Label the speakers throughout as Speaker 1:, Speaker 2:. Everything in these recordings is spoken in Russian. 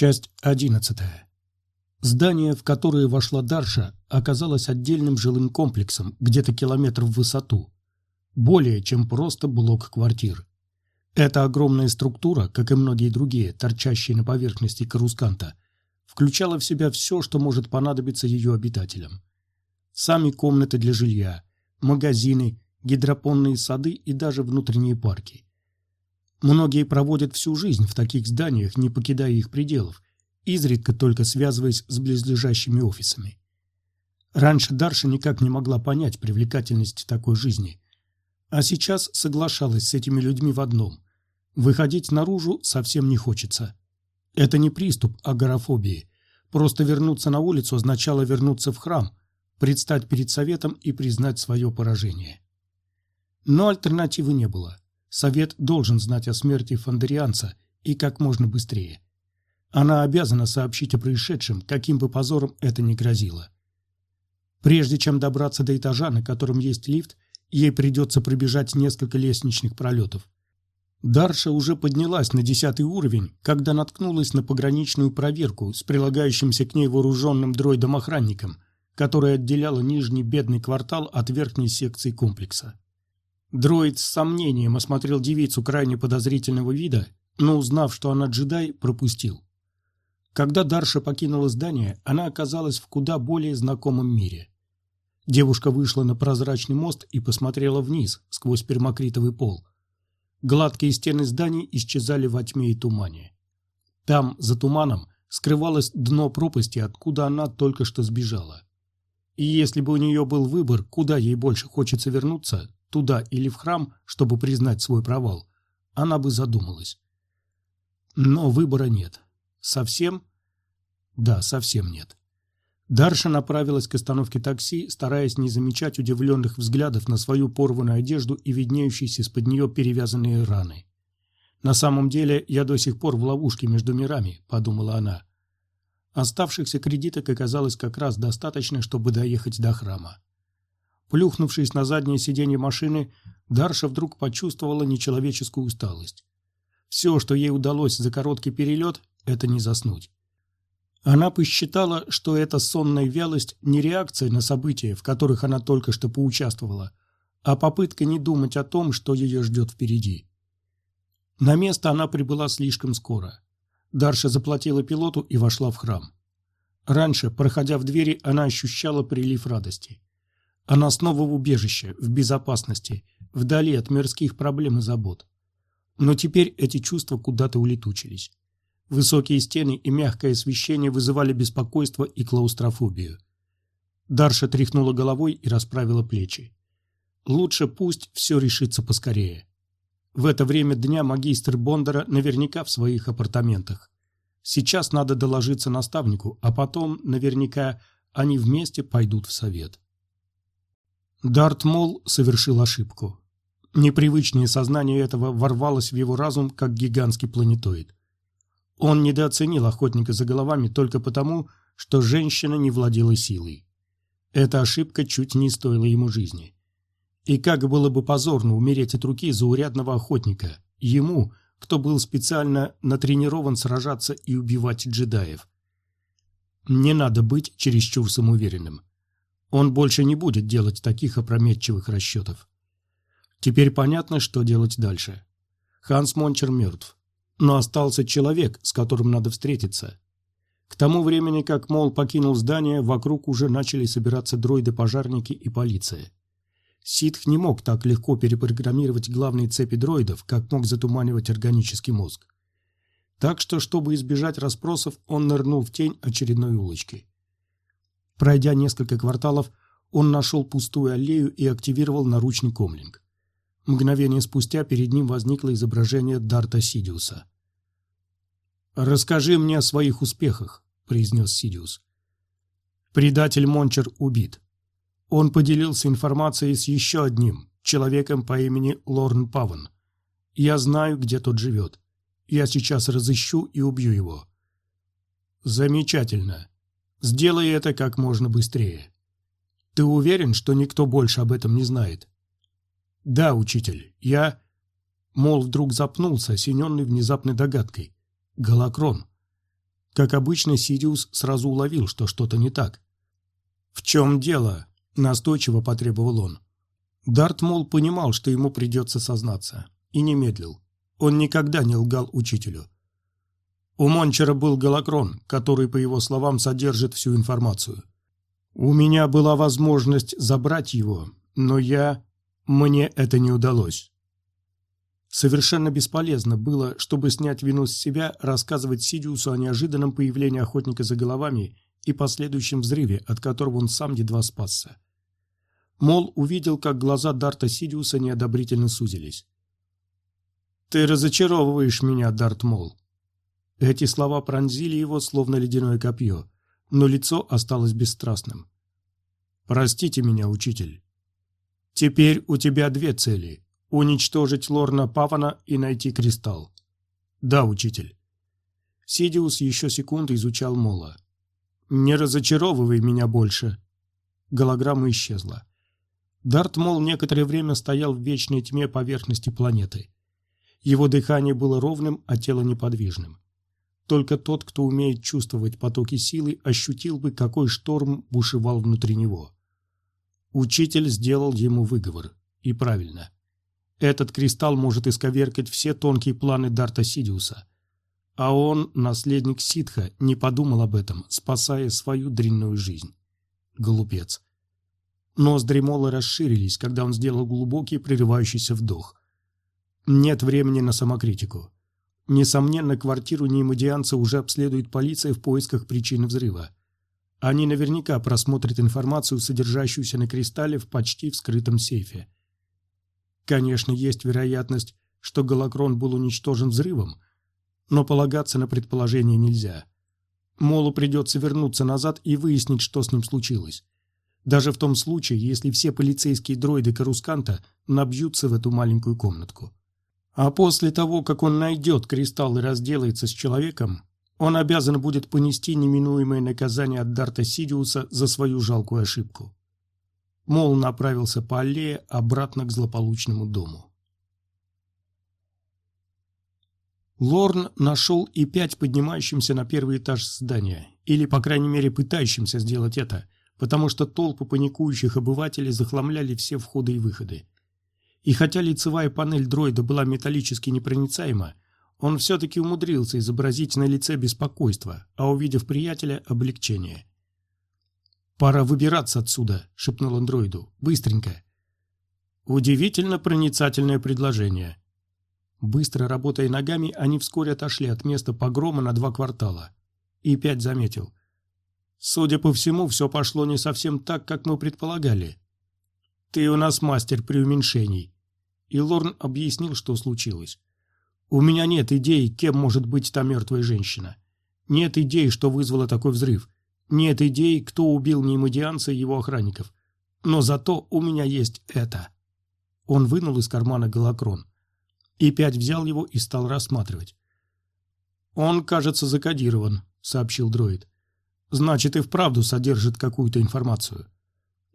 Speaker 1: Часть одиннадцатая. Здание, в которое вошла Дарша, оказалось отдельным жилым комплексом, где-то километр в высоту. Более чем просто блок квартир. Эта огромная структура, как и многие другие, торчащие на поверхности Карусканта, включала в себя все, что может понадобиться ее обитателям. Сами комнаты для жилья, магазины, гидропонные сады и даже внутренние парки. Многие проводят всю жизнь в таких зданиях, не покидая их пределов, изредка только связываясь с близлежащими офисами. Раньше Дарша никак не могла понять привлекательность такой жизни, а сейчас соглашалась с этими людьми в одном – выходить наружу совсем не хочется. Это не приступ агорафобии. Просто вернуться на улицу означало вернуться в храм, предстать перед советом и признать свое поражение. Но альтернативы не было. Совет должен знать о смерти фондерианца и как можно быстрее. Она обязана сообщить о происшедшем, каким бы позором это ни грозило. Прежде чем добраться до этажа, на котором есть лифт, ей придется пробежать несколько лестничных пролетов. Дарша уже поднялась на десятый уровень, когда наткнулась на пограничную проверку с прилагающимся к ней вооруженным дроидом-охранником, которая отделяла нижний бедный квартал от верхней секции комплекса. Дроид с сомнением осмотрел девицу крайне подозрительного вида, но, узнав, что она джедай, пропустил. Когда Дарша покинула здание, она оказалась в куда более знакомом мире. Девушка вышла на прозрачный мост и посмотрела вниз, сквозь пермакритовый пол. Гладкие стены зданий исчезали во тьме и тумане. Там, за туманом, скрывалось дно пропасти, откуда она только что сбежала. И если бы у нее был выбор, куда ей больше хочется вернуться, туда или в храм, чтобы признать свой провал, она бы задумалась. Но выбора нет. Совсем? Да, совсем нет. Дарша направилась к остановке такси, стараясь не замечать удивленных взглядов на свою порванную одежду и виднеющиеся из-под нее перевязанные раны. «На самом деле я до сих пор в ловушке между мирами», — подумала она. Оставшихся кредиток оказалось как раз достаточно, чтобы доехать до храма. Плюхнувшись на заднее сиденье машины, Дарша вдруг почувствовала нечеловеческую усталость. Все, что ей удалось за короткий перелет, это не заснуть. Она посчитала, что эта сонная вялость не реакция на события, в которых она только что поучаствовала, а попытка не думать о том, что ее ждет впереди. На место она прибыла слишком скоро. Дарша заплатила пилоту и вошла в храм. Раньше, проходя в двери, она ощущала прилив радости. Она снова в убежище, в безопасности, вдали от мирских проблем и забот. Но теперь эти чувства куда-то улетучились. Высокие стены и мягкое освещение вызывали беспокойство и клаустрофобию. Дарша тряхнула головой и расправила плечи. Лучше пусть все решится поскорее. В это время дня магистр Бондара наверняка в своих апартаментах. Сейчас надо доложиться наставнику, а потом, наверняка, они вместе пойдут в совет. Дарт Мол совершил ошибку. Непривычное сознание этого ворвалось в его разум, как гигантский планетоид. Он недооценил охотника за головами только потому, что женщина не владела силой. Эта ошибка чуть не стоила ему жизни. И как было бы позорно умереть от руки заурядного охотника, ему, кто был специально натренирован сражаться и убивать джедаев. Не надо быть чересчур самоуверенным. Он больше не будет делать таких опрометчивых расчетов. Теперь понятно, что делать дальше. Ханс Мончер мертв. Но остался человек, с которым надо встретиться. К тому времени, как Мол покинул здание, вокруг уже начали собираться дроиды-пожарники и полиция. Ситх не мог так легко перепрограммировать главные цепи дроидов, как мог затуманивать органический мозг. Так что, чтобы избежать расспросов, он нырнул в тень очередной улочки. Пройдя несколько кварталов, он нашел пустую аллею и активировал наручный комлинг. Мгновение спустя перед ним возникло изображение Дарта Сидиуса. «Расскажи мне о своих успехах», — произнес Сидиус. Предатель Мончер убит. Он поделился информацией с еще одним, человеком по имени Лорн Паван. Я знаю, где тот живет. Я сейчас разыщу и убью его. Замечательно. Сделай это как можно быстрее. Ты уверен, что никто больше об этом не знает? Да, учитель, я... Мол вдруг запнулся, осененный внезапной догадкой. Галакрон. Как обычно, Сидиус сразу уловил, что что-то не так. «В чем дело?» – настойчиво потребовал он. Дарт, мол, понимал, что ему придется сознаться, и не медлил. Он никогда не лгал учителю. У Мончера был голокрон, который, по его словам, содержит всю информацию. У меня была возможность забрать его, но я... Мне это не удалось. Совершенно бесполезно было, чтобы снять вину с себя, рассказывать Сидиусу о неожиданном появлении охотника за головами и последующем взрыве, от которого он сам едва спасся. Мол увидел, как глаза Дарта Сидиуса неодобрительно сузились. «Ты разочаровываешь меня, Дарт Мол». Эти слова пронзили его, словно ледяное копье, но лицо осталось бесстрастным. «Простите меня, учитель. Теперь у тебя две цели уничтожить Лорна Павана и найти кристалл. Да, учитель. Сидиус еще секунду изучал Мола. Не разочаровывай меня больше. Голограмма исчезла. Дарт Мол некоторое время стоял в вечной тьме поверхности планеты. Его дыхание было ровным, а тело неподвижным. Только тот, кто умеет чувствовать потоки силы, ощутил бы, какой шторм бушевал внутри него. Учитель сделал ему выговор. И правильно. Этот кристалл может исковеркать все тонкие планы Дарта Сидиуса. А он, наследник ситха, не подумал об этом, спасая свою дрянную жизнь. Глупец. Ноздри Мола расширились, когда он сделал глубокий прерывающийся вдох. Нет времени на самокритику. Несомненно, квартиру неимодианца уже обследует полиция в поисках причины взрыва. Они наверняка просмотрят информацию, содержащуюся на кристалле в почти вскрытом сейфе. Конечно, есть вероятность, что Галакрон был уничтожен взрывом, но полагаться на предположение нельзя. Молу придется вернуться назад и выяснить, что с ним случилось. Даже в том случае, если все полицейские дроиды Карусканта набьются в эту маленькую комнатку. А после того, как он найдет кристалл и разделается с человеком, он обязан будет понести неминуемое наказание от Дарта Сидиуса за свою жалкую ошибку. Мол направился по аллее обратно к злополучному дому. Лорн нашел и пять поднимающимся на первый этаж здания, или, по крайней мере, пытающимся сделать это, потому что толпы паникующих обывателей захламляли все входы и выходы. И хотя лицевая панель дроида была металлически непроницаема, он все-таки умудрился изобразить на лице беспокойство, а увидев приятеля – облегчение. «Пора выбираться отсюда», — шепнул андроиду. «Быстренько». Удивительно проницательное предложение. Быстро работая ногами, они вскоре отошли от места погрома на два квартала. И пять заметил. «Судя по всему, все пошло не совсем так, как мы предполагали. Ты у нас мастер преуменьшений». И Лорн объяснил, что случилось. «У меня нет идей, кем может быть та мертвая женщина. Нет идей, что вызвало такой взрыв. Нет идей, кто убил Неймодианца и его охранников. Но зато у меня есть это. Он вынул из кармана голокрон. И пять взял его и стал рассматривать. «Он, кажется, закодирован», — сообщил дроид. «Значит, и вправду содержит какую-то информацию.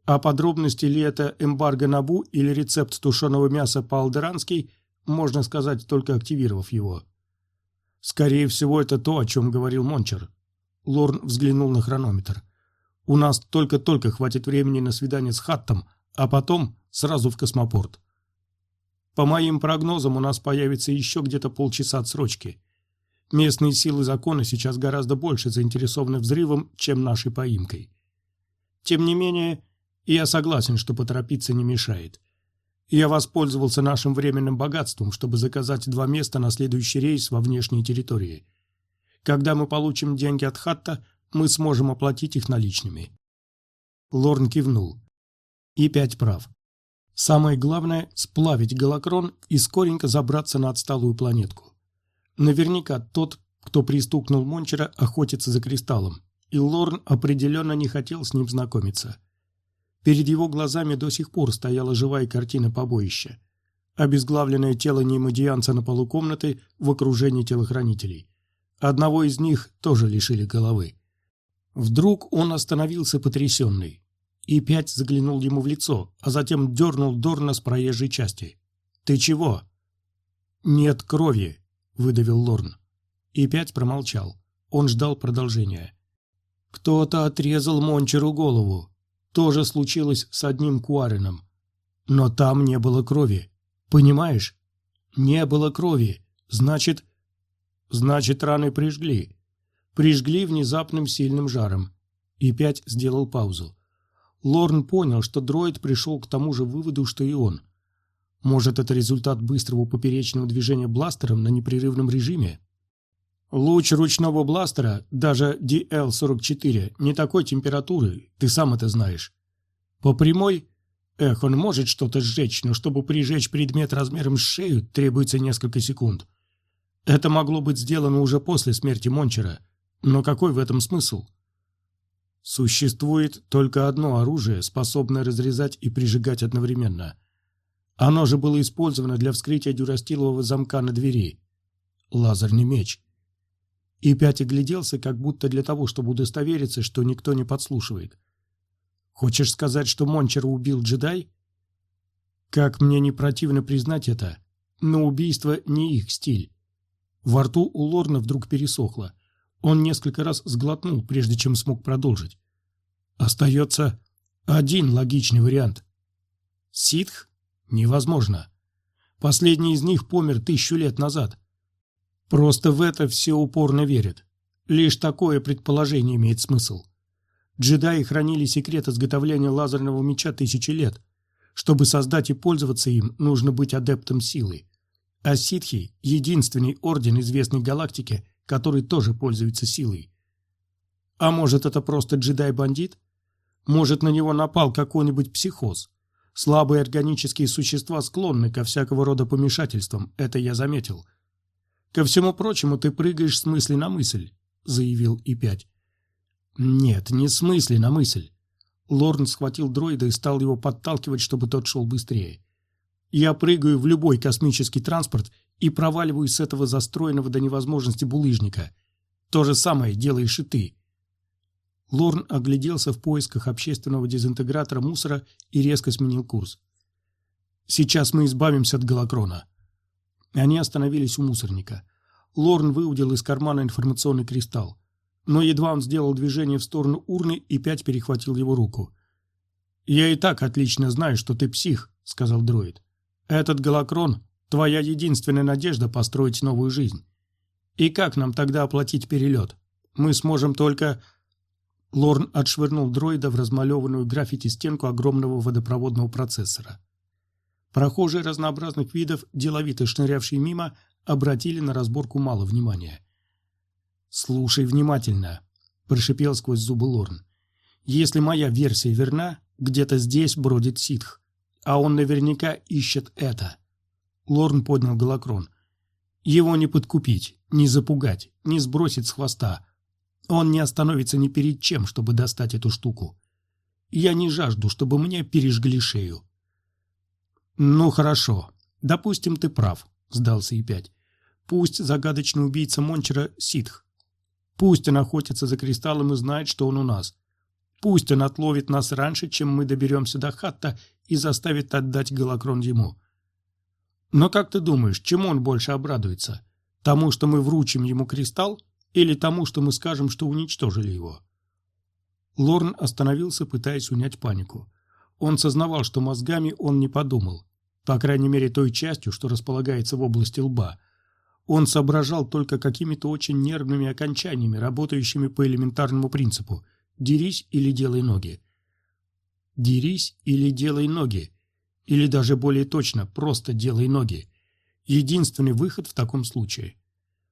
Speaker 1: А подробности ли это эмбарго Набу или рецепт тушеного мяса по-алдерански, можно сказать, только активировав его. Скорее всего, это то, о чем говорил Мончер. Лорн взглянул на хронометр. «У нас только-только хватит времени на свидание с Хаттом, а потом сразу в космопорт. По моим прогнозам, у нас появится еще где-то полчаса отсрочки. Местные силы закона сейчас гораздо больше заинтересованы взрывом, чем нашей поимкой. Тем не менее, я согласен, что поторопиться не мешает. Я воспользовался нашим временным богатством, чтобы заказать два места на следующий рейс во внешней территории. Когда мы получим деньги от Хатта, мы сможем оплатить их наличными». Лорн кивнул. И пять прав. Самое главное – сплавить голокрон и скоренько забраться на отсталую планетку. Наверняка тот, кто пристукнул Мончера, охотится за кристаллом, и Лорн определенно не хотел с ним знакомиться. Перед его глазами до сих пор стояла живая картина побоища. Обезглавленное тело неймодианца на полу комнаты в окружении телохранителей. Одного из них тоже лишили головы. Вдруг он остановился потрясенный. И пять заглянул ему в лицо, а затем дернул Дорна с проезжей части. «Ты чего?» «Нет крови», — выдавил Лорн. И пять промолчал. Он ждал продолжения. Кто-то отрезал Мончеру голову. Тоже случилось с одним Куарином. Но там не было крови. Понимаешь? Не было крови. Значит... Значит, раны прижгли. Прижгли внезапным сильным жаром. И пять сделал паузу. Лорн понял, что дроид пришел к тому же выводу, что и он. Может, это результат быстрого поперечного движения бластером на непрерывном режиме? Луч ручного бластера, даже DL-44, не такой температуры, ты сам это знаешь. По прямой, эх, он может что-то сжечь, но чтобы прижечь предмет размером с шею, требуется несколько секунд. Это могло быть сделано уже после смерти Мончера, но какой в этом смысл? Существует только одно оружие, способное разрезать и прижигать одновременно. Оно же было использовано для вскрытия дюрастилового замка на двери. Лазерный меч и пять огляделся, как будто для того, чтобы удостовериться, что никто не подслушивает. «Хочешь сказать, что Мончера убил джедай?» «Как мне не противно признать это, но убийство не их стиль». Во рту у Лорна вдруг пересохло. Он несколько раз сглотнул, прежде чем смог продолжить. Остается один логичный вариант. Ситх? Невозможно. Последний из них помер тысячу лет назад. Просто в это все упорно верят. Лишь такое предположение имеет смысл. Джедаи хранили секрет изготовления лазерного меча тысячи лет. Чтобы создать и пользоваться им, нужно быть адептом силы. А ситхи – единственный орден известной галактики, который тоже пользуется силой. А может, это просто джедай-бандит? Может, на него напал какой-нибудь психоз? Слабые органические существа склонны ко всякого рода помешательствам, это я заметил. «Ко всему прочему, ты прыгаешь с мысли на мысль», — заявил И-5. «Нет, не с мысли на мысль». Лорн схватил дроида и стал его подталкивать, чтобы тот шел быстрее. «Я прыгаю в любой космический транспорт и проваливаюсь с этого застроенного до невозможности булыжника. То же самое делаешь и ты». Лорн огляделся в поисках общественного дезинтегратора мусора и резко сменил курс. «Сейчас мы избавимся от голокрона. Они остановились у мусорника. Лорн выудил из кармана информационный кристалл. Но едва он сделал движение в сторону урны, и пять перехватил его руку. «Я и так отлично знаю, что ты псих», — сказал дроид. «Этот голокрон — твоя единственная надежда построить новую жизнь. И как нам тогда оплатить перелет? Мы сможем только...» Лорн отшвырнул дроида в размалеванную граффити стенку огромного водопроводного процессора. Прохожие разнообразных видов, деловито шнырявшие мимо, обратили на разборку мало внимания. «Слушай внимательно», – прошипел сквозь зубы Лорн. «Если моя версия верна, где-то здесь бродит ситх, а он наверняка ищет это». Лорн поднял голокрон. «Его не подкупить, не запугать, не сбросить с хвоста. Он не остановится ни перед чем, чтобы достать эту штуку. Я не жажду, чтобы мне пережгли шею. «Ну, хорошо. Допустим, ты прав», — сдался И-5. «Пусть загадочный убийца Мончера — ситх. Пусть он охотится за кристаллом и знает, что он у нас. Пусть он отловит нас раньше, чем мы доберемся до Хатта и заставит отдать голокрон ему. Но как ты думаешь, чему он больше обрадуется? Тому, что мы вручим ему кристалл, или тому, что мы скажем, что уничтожили его?» Лорн остановился, пытаясь унять панику. Он сознавал, что мозгами он не подумал, по крайней мере той частью, что располагается в области лба. Он соображал только какими-то очень нервными окончаниями, работающими по элементарному принципу «дерись или делай ноги». «Дерись или делай ноги», или даже более точно «просто делай ноги». Единственный выход в таком случае.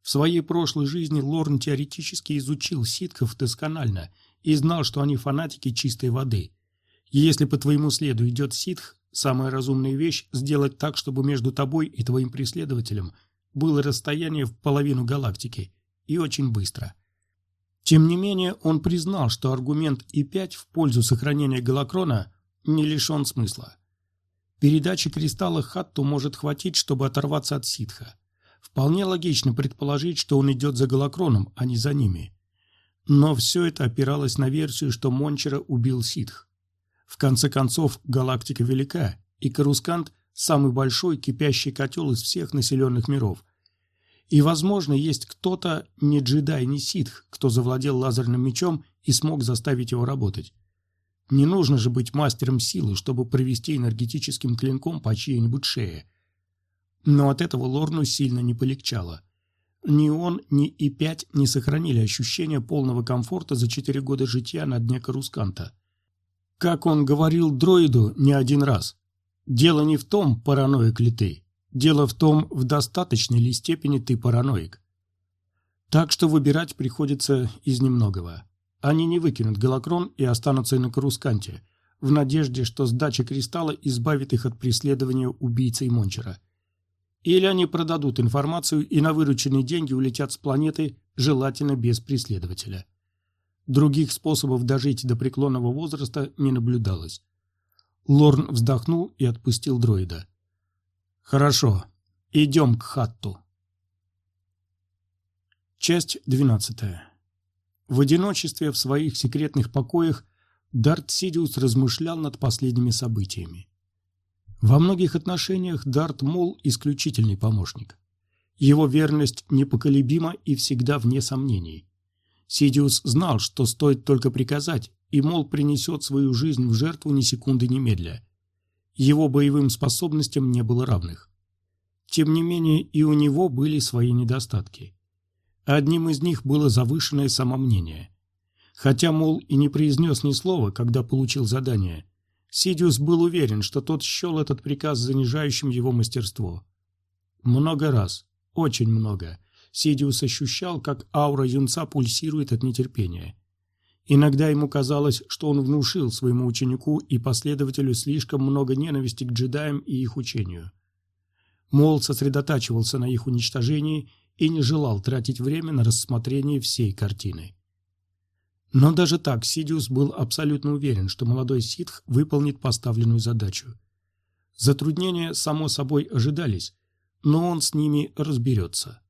Speaker 1: В своей прошлой жизни Лорн теоретически изучил ситков досконально и знал, что они фанатики чистой воды – если по твоему следу идет ситх, самая разумная вещь – сделать так, чтобы между тобой и твоим преследователем было расстояние в половину галактики, и очень быстро. Тем не менее, он признал, что аргумент И5 в пользу сохранения голокрона не лишен смысла. Передачи кристалла Хатту может хватить, чтобы оторваться от ситха. Вполне логично предположить, что он идет за голокроном, а не за ними. Но все это опиралось на версию, что Мончера убил ситх. В конце концов, галактика велика, и Карускант – самый большой кипящий котел из всех населенных миров. И, возможно, есть кто-то, не джедай, не ситх, кто завладел лазерным мечом и смог заставить его работать. Не нужно же быть мастером силы, чтобы провести энергетическим клинком по чьей-нибудь шее. Но от этого Лорну сильно не полегчало. Ни он, ни И-5 не сохранили ощущение полного комфорта за четыре года житья на дне Карусканта. Как он говорил дроиду не один раз, дело не в том, параноик ли ты, дело в том, в достаточной ли степени ты параноик. Так что выбирать приходится из немногого. Они не выкинут голокрон и останутся на Карусканте, в надежде, что сдача кристалла избавит их от преследования убийцы Мончера. Или они продадут информацию и на вырученные деньги улетят с планеты, желательно без преследователя. Других способов дожить до преклонного возраста не наблюдалось. Лорн вздохнул и отпустил дроида. «Хорошо, идем к Хатту». Часть двенадцатая. В одиночестве в своих секретных покоях Дарт Сидиус размышлял над последними событиями. Во многих отношениях Дарт Мол – исключительный помощник. Его верность непоколебима и всегда вне сомнений. Сидиус знал, что стоит только приказать, и Мол принесет свою жизнь в жертву ни секунды немедля. Его боевым способностям не было равных. Тем не менее, и у него были свои недостатки. Одним из них было завышенное самомнение. Хотя, мол, и не произнес ни слова, когда получил задание – Сидиус был уверен, что тот счел этот приказ занижающим его мастерство. Много раз, очень много, Сидиус ощущал, как аура юнца пульсирует от нетерпения. Иногда ему казалось, что он внушил своему ученику и последователю слишком много ненависти к джедаям и их учению. Мол сосредотачивался на их уничтожении и не желал тратить время на рассмотрение всей картины. Но даже так Сидиус был абсолютно уверен, что молодой ситх выполнит поставленную задачу. Затруднения, само собой, ожидались, но он с ними разберется.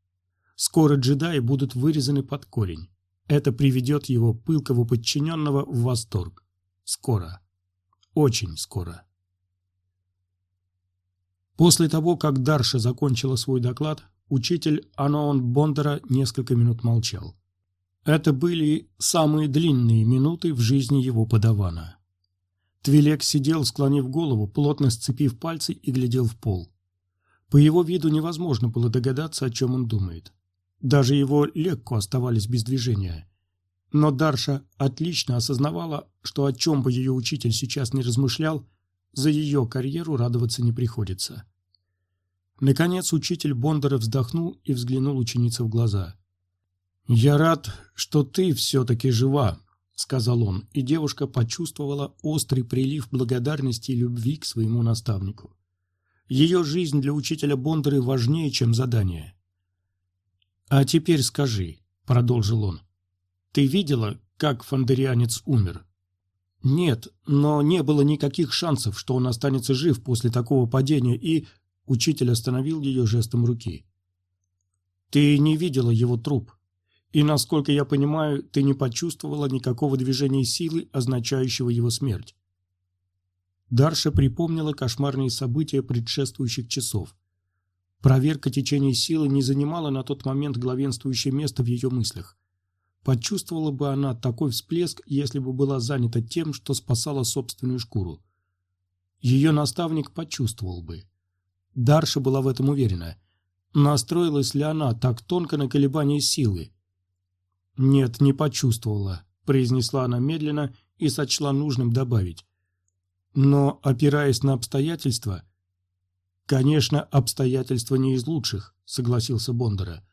Speaker 1: Скоро джедаи будут вырезаны под корень. Это приведет его пылкого подчиненного в восторг. Скоро. Очень скоро. После того, как Дарша закончила свой доклад, учитель Аноон Бондара несколько минут молчал. Это были самые длинные минуты в жизни его подавана. Твилек сидел, склонив голову, плотно сцепив пальцы и глядел в пол. По его виду невозможно было догадаться, о чем он думает. Даже его легко оставались без движения. Но Дарша отлично осознавала, что о чем бы ее учитель сейчас не размышлял, за ее карьеру радоваться не приходится. Наконец учитель Бондара вздохнул и взглянул ученице в глаза – «Я рад, что ты все-таки жива», — сказал он, и девушка почувствовала острый прилив благодарности и любви к своему наставнику. Ее жизнь для учителя Бондары важнее, чем задание. «А теперь скажи», — продолжил он, — «ты видела, как фондерианец умер?» «Нет, но не было никаких шансов, что он останется жив после такого падения, и...» Учитель остановил ее жестом руки. «Ты не видела его труп», и, насколько я понимаю, ты не почувствовала никакого движения силы, означающего его смерть. Дарша припомнила кошмарные события предшествующих часов. Проверка течения силы не занимала на тот момент главенствующее место в ее мыслях. Почувствовала бы она такой всплеск, если бы была занята тем, что спасала собственную шкуру. Ее наставник почувствовал бы. Дарша была в этом уверена. Настроилась ли она так тонко на колебания силы? «Нет, не почувствовала», – произнесла она медленно и сочла нужным добавить. «Но, опираясь на обстоятельства...» «Конечно, обстоятельства не из лучших», – согласился Бондара.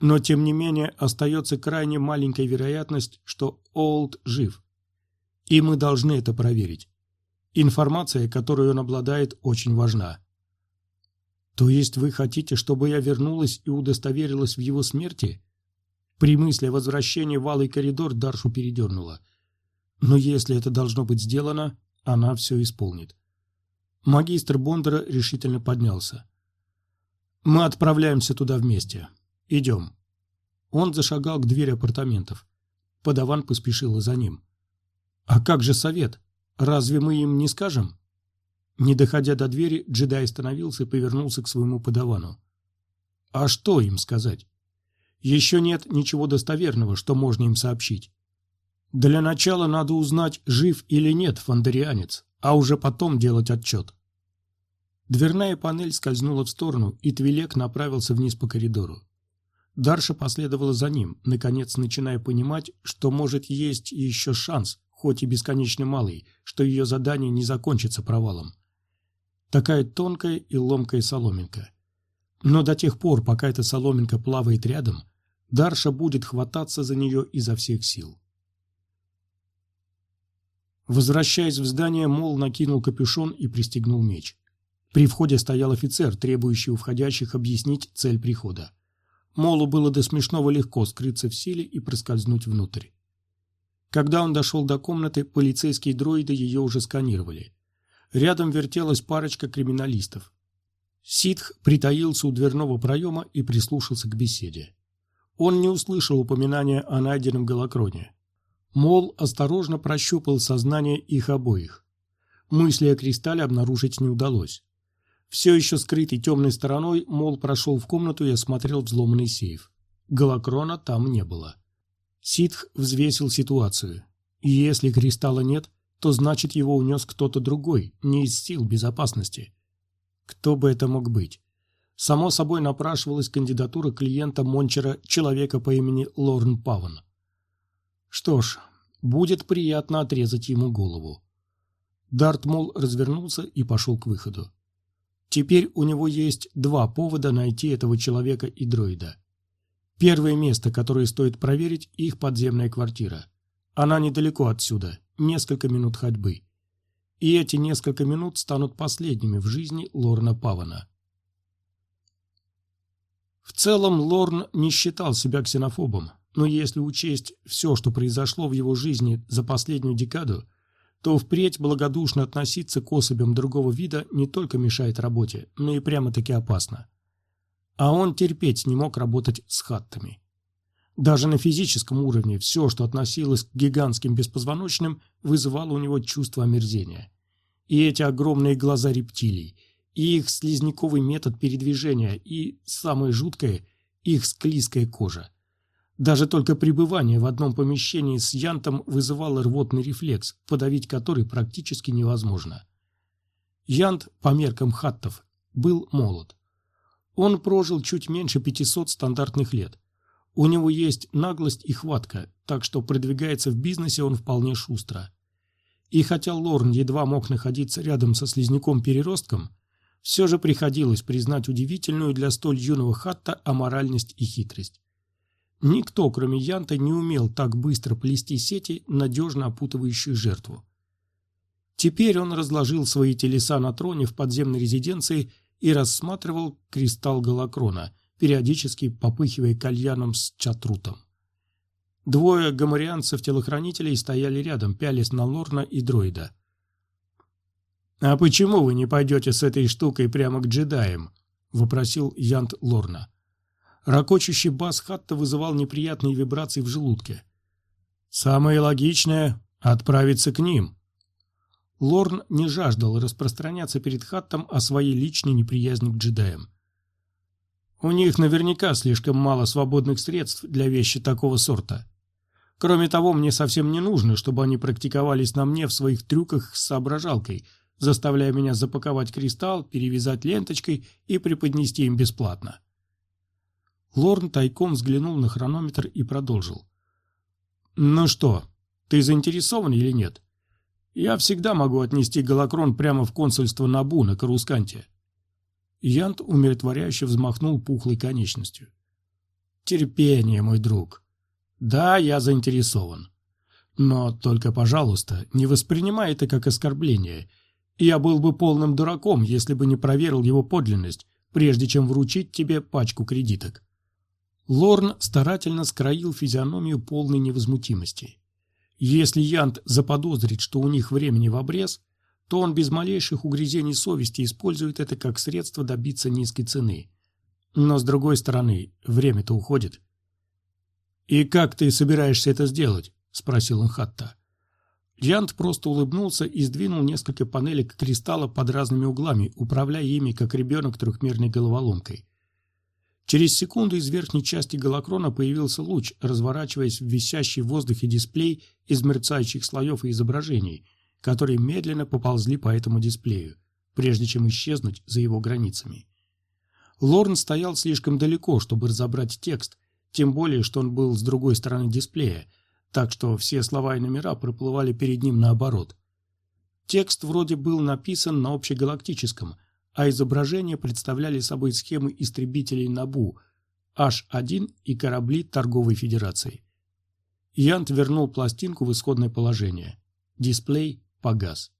Speaker 1: «Но, тем не менее, остается крайне маленькая вероятность, что Олд жив. И мы должны это проверить. Информация, которой он обладает, очень важна». «То есть вы хотите, чтобы я вернулась и удостоверилась в его смерти?» При мысли о возвращении в алый коридор Даршу передернула. Но если это должно быть сделано, она все исполнит. Магистр Бондара решительно поднялся. «Мы отправляемся туда вместе. Идем». Он зашагал к двери апартаментов. Подаван поспешила за ним. «А как же совет? Разве мы им не скажем?» Не доходя до двери, джедай остановился и повернулся к своему подавану. А что им сказать? Еще нет ничего достоверного, что можно им сообщить. Для начала надо узнать, жив или нет фондерианец, а уже потом делать отчет. Дверная панель скользнула в сторону, и Твилек направился вниз по коридору. Дарша последовала за ним, наконец начиная понимать, что может есть еще шанс, хоть и бесконечно малый, что ее задание не закончится провалом. Такая тонкая и ломкая соломинка. Но до тех пор, пока эта соломинка плавает рядом, Дарша будет хвататься за нее изо всех сил. Возвращаясь в здание, Мол накинул капюшон и пристегнул меч. При входе стоял офицер, требующий у входящих объяснить цель прихода. Молу было до смешного легко скрыться в силе и проскользнуть внутрь. Когда он дошел до комнаты, полицейские дроиды ее уже сканировали. Рядом вертелась парочка криминалистов. Ситх притаился у дверного проема и прислушался к беседе. Он не услышал упоминания о найденном голокроне. Мол осторожно прощупал сознание их обоих. Мысли о кристалле обнаружить не удалось. Все еще скрытый темной стороной, Мол прошел в комнату и осмотрел взломанный сейф. Голокрона там не было. Ситх взвесил ситуацию. Если кристалла нет, то значит его унес кто-то другой, не из сил безопасности. Кто бы это мог быть? Само собой напрашивалась кандидатура клиента Мончера, человека по имени Лорн Паван. Что ж, будет приятно отрезать ему голову. Дартмол развернулся и пошел к выходу. Теперь у него есть два повода найти этого человека и дроида. Первое место, которое стоит проверить, их подземная квартира. Она недалеко отсюда, несколько минут ходьбы. И эти несколько минут станут последними в жизни Лорна Павана. В целом Лорн не считал себя ксенофобом, но если учесть все, что произошло в его жизни за последнюю декаду, то впредь благодушно относиться к особям другого вида не только мешает работе, но и прямо-таки опасно. А он терпеть не мог работать с хаттами. Даже на физическом уровне все, что относилось к гигантским беспозвоночным, вызывало у него чувство омерзения. И эти огромные глаза рептилий, и их слизняковый метод передвижения, и, самое жуткое, их склизкая кожа – даже только пребывание в одном помещении с Янтом вызывало рвотный рефлекс, подавить который практически невозможно. Янт, по меркам хаттов, был молод. Он прожил чуть меньше 500 стандартных лет. У него есть наглость и хватка, так что продвигается в бизнесе он вполне шустро. И хотя Лорн едва мог находиться рядом со слизняком-переростком, все же приходилось признать удивительную для столь юного хатта аморальность и хитрость. Никто, кроме Янта, не умел так быстро плести сети, надежно опутывающие жертву. Теперь он разложил свои телеса на троне в подземной резиденции и рассматривал кристалл Галакрона, периодически попыхивая кальяном с чатрутом. Двое гоморианцев-телохранителей стояли рядом, пялись на Лорна и дроида. «А почему вы не пойдете с этой штукой прямо к джедаям?» — вопросил Янт Лорна. Рокочущий бас Хатта вызывал неприятные вибрации в желудке. «Самое логичное — отправиться к ним». Лорн не жаждал распространяться перед Хаттом о своей личной неприязни к джедаям. У них наверняка слишком мало свободных средств для вещи такого сорта. Кроме того, мне совсем не нужно, чтобы они практиковались на мне в своих трюках с соображалкой, заставляя меня запаковать кристалл, перевязать ленточкой и преподнести им бесплатно. Лорн тайком взглянул на хронометр и продолжил. «Ну что, ты заинтересован или нет? Я всегда могу отнести голокрон прямо в консульство Набу на Карусканте». Янт умиротворяюще взмахнул пухлой конечностью. «Терпение, мой друг. Да, я заинтересован. Но только, пожалуйста, не воспринимай это как оскорбление. Я был бы полным дураком, если бы не проверил его подлинность, прежде чем вручить тебе пачку кредиток. Лорн старательно скроил физиономию полной невозмутимости. Если Янт заподозрит, что у них времени в обрез, то он без малейших угрызений совести использует это как средство добиться низкой цены. Но с другой стороны, время-то уходит. «И как ты собираешься это сделать?» – спросил он Хатта. Янт просто улыбнулся и сдвинул несколько панелек кристалла под разными углами, управляя ими, как ребенок трехмерной головоломкой. Через секунду из верхней части голокрона появился луч, разворачиваясь в висящий в воздухе дисплей из мерцающих слоев и изображений, которые медленно поползли по этому дисплею, прежде чем исчезнуть за его границами. Лорн стоял слишком далеко, чтобы разобрать текст, тем более, что он был с другой стороны дисплея, так что все слова и номера проплывали перед ним наоборот. Текст вроде был написан на общегалактическом – а изображения представляли собой схемы истребителей НАБУ, H-1 и корабли Торговой Федерации. Янт вернул пластинку в исходное положение. Дисплей погас.